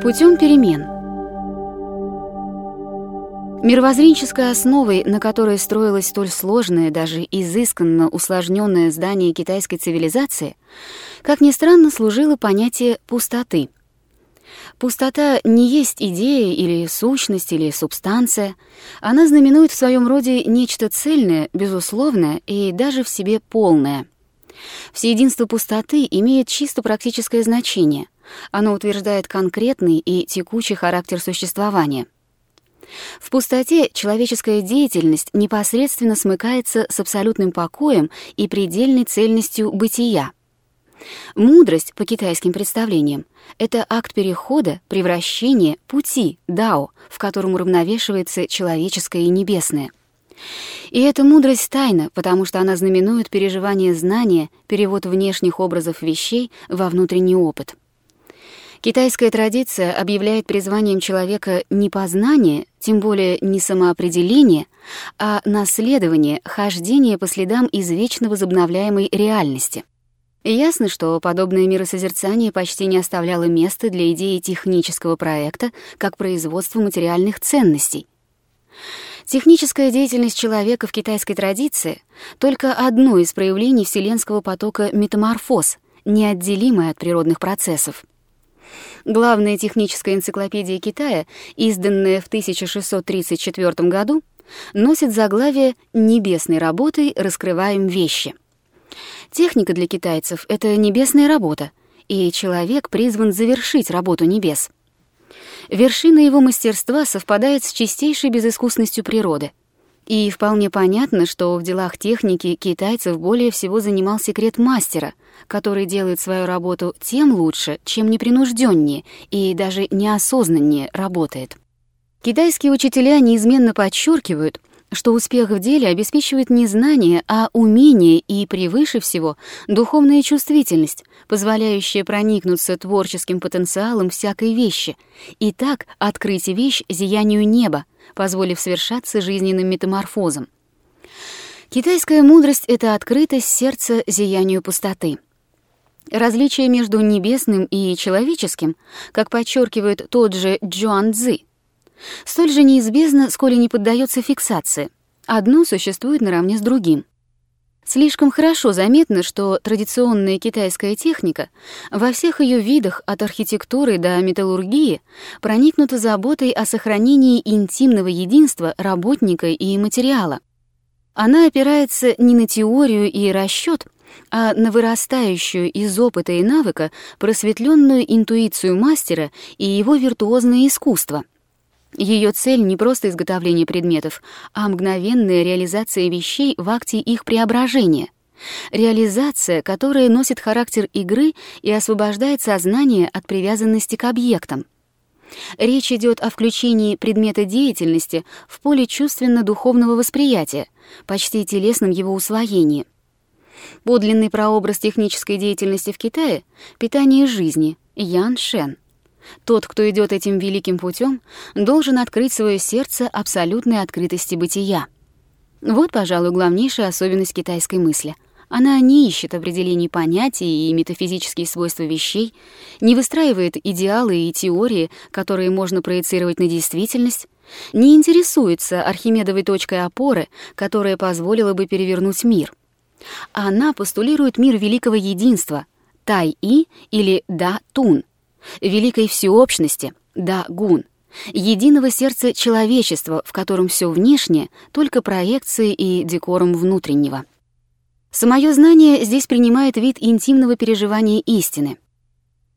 Путем перемен. Мировоззренческой основой, на которой строилось столь сложное, даже изысканно усложненное здание китайской цивилизации, как ни странно, служило понятие «пустоты». Пустота не есть идея или сущность или субстанция. Она знаменует в своем роде нечто цельное, безусловное и даже в себе полное. Всеединство пустоты имеет чисто практическое значение — оно утверждает конкретный и текучий характер существования. В пустоте человеческая деятельность непосредственно смыкается с абсолютным покоем и предельной цельностью бытия. Мудрость, по китайским представлениям, это акт перехода, превращения, пути, дао, в котором уравновешивается человеческое и небесное. И эта мудрость тайна, потому что она знаменует переживание знания, перевод внешних образов вещей во внутренний опыт. Китайская традиция объявляет призванием человека не познание, тем более не самоопределение, а наследование, хождение по следам извечно возобновляемой реальности. ясно, что подобное миросозерцание почти не оставляло места для идеи технического проекта как производства материальных ценностей. Техническая деятельность человека в китайской традиции — только одно из проявлений вселенского потока метаморфоз, неотделимое от природных процессов. Главная техническая энциклопедия Китая, изданная в 1634 году, носит заглавие «Небесной работой раскрываем вещи». Техника для китайцев — это небесная работа, и человек призван завершить работу небес. Вершина его мастерства совпадает с чистейшей безыскусностью природы. И вполне понятно, что в делах техники китайцев более всего занимал секрет мастера, который делает свою работу тем лучше, чем непринужденнее и даже неосознаннее работает. Китайские учителя неизменно подчеркивают, что успех в деле обеспечивает не знание, а умение и, превыше всего, духовная чувствительность, позволяющая проникнуться творческим потенциалом всякой вещи и так открыть вещь зиянию неба, позволив совершаться жизненным метаморфозом. Китайская мудрость — это открытость сердца зиянию пустоты. Различие между небесным и человеческим, как подчеркивает тот же Джуан Цзы, столь же неизбежно, сколь и не поддается фиксации. Одно существует наравне с другим. Слишком хорошо заметно, что традиционная китайская техника во всех ее видах от архитектуры до металлургии проникнута заботой о сохранении интимного единства работника и материала. Она опирается не на теорию и расчет, а на вырастающую из опыта и навыка просветленную интуицию мастера и его виртуозное искусство — ее цель не просто изготовление предметов, а мгновенная реализация вещей в акте их преображения. Реализация, которая носит характер игры и освобождает сознание от привязанности к объектам. Речь идет о включении предмета деятельности в поле чувственно-духовного восприятия, почти телесном его усвоении. Подлинный прообраз технической деятельности в Китае — питание жизни, Ян Шен — тот, кто идет этим великим путем, должен открыть свое сердце абсолютной открытости бытия. Вот, пожалуй, главнейшая особенность китайской мысли. Она не ищет определений понятий и метафизические свойства вещей, не выстраивает идеалы и теории, которые можно проецировать на действительность, не интересуется Архимедовой точкой опоры, которая позволила бы перевернуть мир. Она постулирует мир великого единства, Тай-И или Да-Тун, великой всеобщности, да, гун, единого сердца человечества, в котором все внешнее — только проекции и декорум внутреннего. Самое знание здесь принимает вид интимного переживания истины.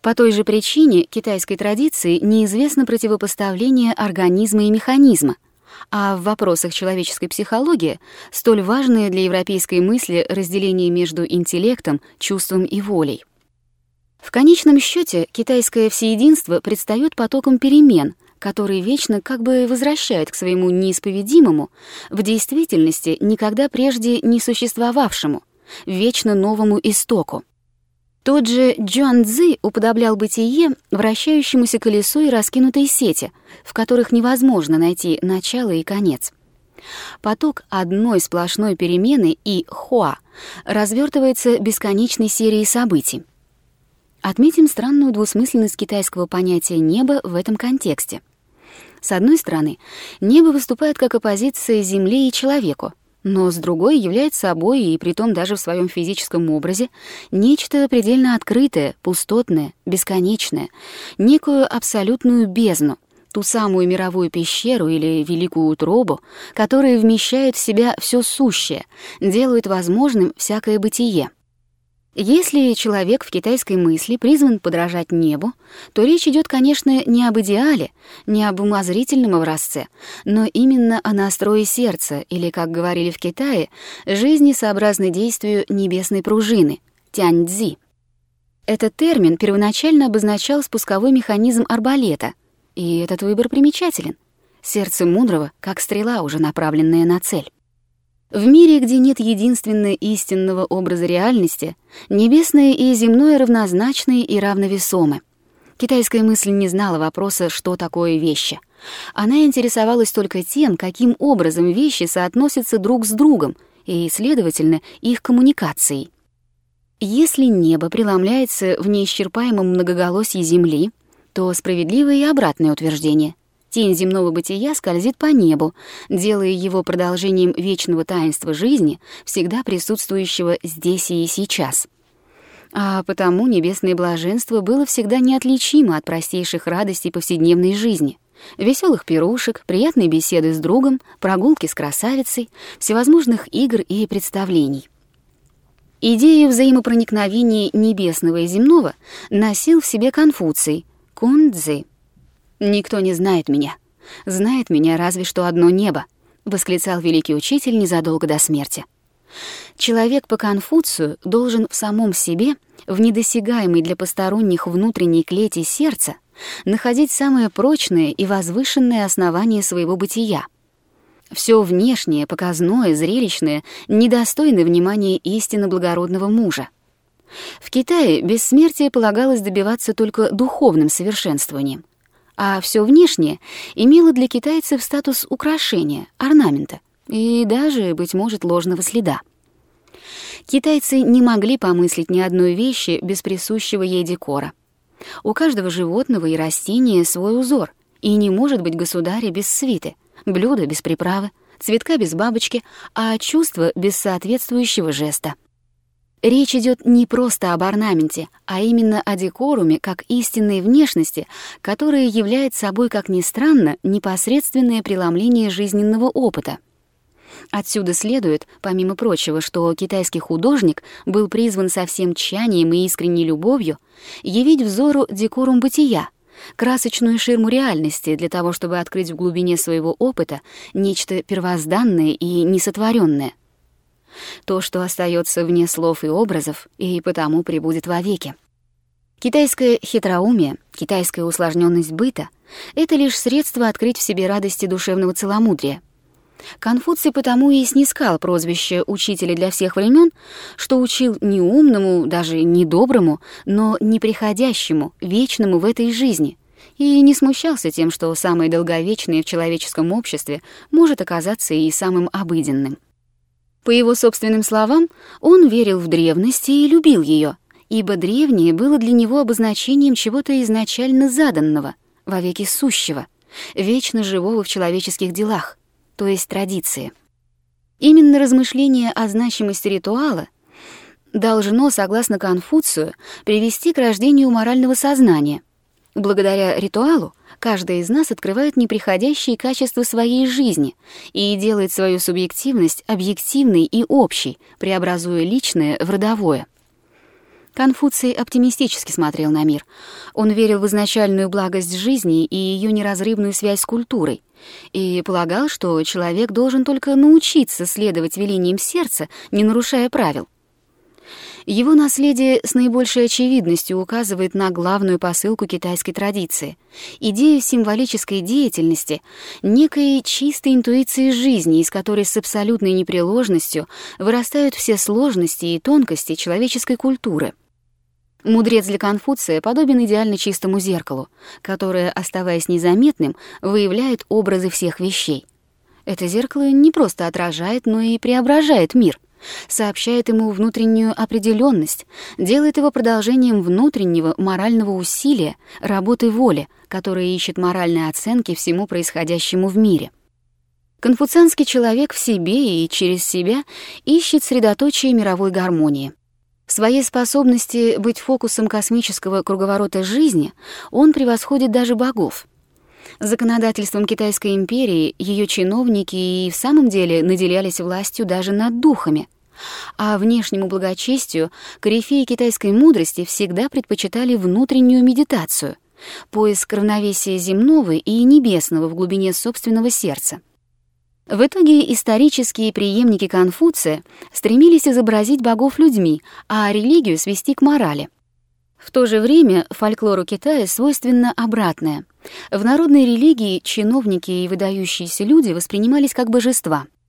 По той же причине китайской традиции неизвестно противопоставление организма и механизма, а в вопросах человеческой психологии столь важное для европейской мысли разделение между интеллектом, чувством и волей. В конечном счете китайское всеединство предстает потоком перемен, который вечно как бы возвращает к своему неисповедимому, в действительности никогда прежде не существовавшему, вечно новому истоку. Тот же Джуан Цзы уподоблял бытие вращающемуся колесу и раскинутой сети, в которых невозможно найти начало и конец. Поток одной сплошной перемены и хуа развертывается бесконечной серией событий. Отметим странную двусмысленность китайского понятия «небо» в этом контексте. С одной стороны, небо выступает как оппозиция Земле и человеку, но с другой является собой, и притом даже в своем физическом образе, нечто предельно открытое, пустотное, бесконечное, некую абсолютную бездну, ту самую мировую пещеру или великую утробу, которые вмещают в себя все сущее, делают возможным всякое бытие. Если человек в китайской мысли призван подражать небу, то речь идет, конечно, не об идеале, не об умозрительном образце, но именно о настрое сердца, или, как говорили в Китае, жизни сообразно действию небесной пружины — тяньцзи. Этот термин первоначально обозначал спусковой механизм арбалета, и этот выбор примечателен. Сердце мудрого, как стрела, уже направленная на цель. В мире, где нет единственного истинного образа реальности, небесное и земное равнозначны и равновесомы. Китайская мысль не знала вопроса, что такое вещи. Она интересовалась только тем, каким образом вещи соотносятся друг с другом и, следовательно, их коммуникацией. Если небо преломляется в неисчерпаемом многоголосье Земли, то справедливо и обратное утверждение. Тень земного бытия скользит по небу, делая его продолжением вечного таинства жизни, всегда присутствующего здесь и сейчас. А потому небесное блаженство было всегда неотличимо от простейших радостей повседневной жизни. Веселых пирушек, приятной беседы с другом, прогулки с красавицей, всевозможных игр и представлений. Идею взаимопроникновения небесного и земного носил в себе Конфуций, Кунцзы, «Никто не знает меня. Знает меня разве что одно небо», — восклицал великий учитель незадолго до смерти. Человек по Конфуцию должен в самом себе, в недосягаемой для посторонних внутренней клете сердца, находить самое прочное и возвышенное основание своего бытия. Все внешнее, показное, зрелищное недостойно внимания истинно благородного мужа. В Китае бессмертие полагалось добиваться только духовным совершенствованием а все внешнее имело для китайцев статус украшения, орнамента и даже, быть может, ложного следа. Китайцы не могли помыслить ни одной вещи без присущего ей декора. У каждого животного и растения свой узор, и не может быть государя без свиты, блюда без приправы, цветка без бабочки, а чувства без соответствующего жеста. Речь идет не просто об орнаменте, а именно о декоруме как истинной внешности, которая является собой, как ни странно, непосредственное преломление жизненного опыта. Отсюда следует, помимо прочего, что китайский художник был призван со всем тщанием и искренней любовью явить взору декорум бытия, красочную ширму реальности для того, чтобы открыть в глубине своего опыта нечто первозданное и несотворенное то, что остается вне слов и образов, и потому прибудет вовеки. Китайское хитроумие, китайская усложненность быта — это лишь средство открыть в себе радости душевного целомудрия. Конфуций потому и снискал прозвище «учителя для всех времен», что учил не умному, даже не доброму, но неприходящему, вечному в этой жизни, и не смущался тем, что самое долговечное в человеческом обществе может оказаться и самым обыденным. По его собственным словам, он верил в древность и любил ее, ибо древнее было для него обозначением чего-то изначально заданного, вовеки сущего, вечно живого в человеческих делах, то есть традиции. Именно размышление о значимости ритуала должно, согласно Конфуцию, привести к рождению морального сознания. Благодаря ритуалу Каждый из нас открывает неприходящие качества своей жизни и делает свою субъективность объективной и общей, преобразуя личное в родовое. Конфуций оптимистически смотрел на мир. Он верил в изначальную благость жизни и ее неразрывную связь с культурой, и полагал, что человек должен только научиться следовать велениям сердца, не нарушая правил. Его наследие с наибольшей очевидностью указывает на главную посылку китайской традиции — идею символической деятельности, некой чистой интуиции жизни, из которой с абсолютной непреложностью вырастают все сложности и тонкости человеческой культуры. Мудрец для Конфуция подобен идеально чистому зеркалу, которое, оставаясь незаметным, выявляет образы всех вещей. Это зеркало не просто отражает, но и преображает мир — сообщает ему внутреннюю определенность, делает его продолжением внутреннего морального усилия, работы воли, которая ищет моральные оценки всему происходящему в мире. Конфуцианский человек в себе и через себя ищет средоточие мировой гармонии. В своей способности быть фокусом космического круговорота жизни он превосходит даже богов. Законодательством Китайской империи ее чиновники и в самом деле наделялись властью даже над духами. А внешнему благочестию корифеи китайской мудрости всегда предпочитали внутреннюю медитацию, поиск равновесия земного и небесного в глубине собственного сердца. В итоге исторические преемники Конфуция стремились изобразить богов людьми, а религию свести к морали. В то же время фольклору Китая свойственно обратное. В народной религии чиновники и выдающиеся люди воспринимались как божества —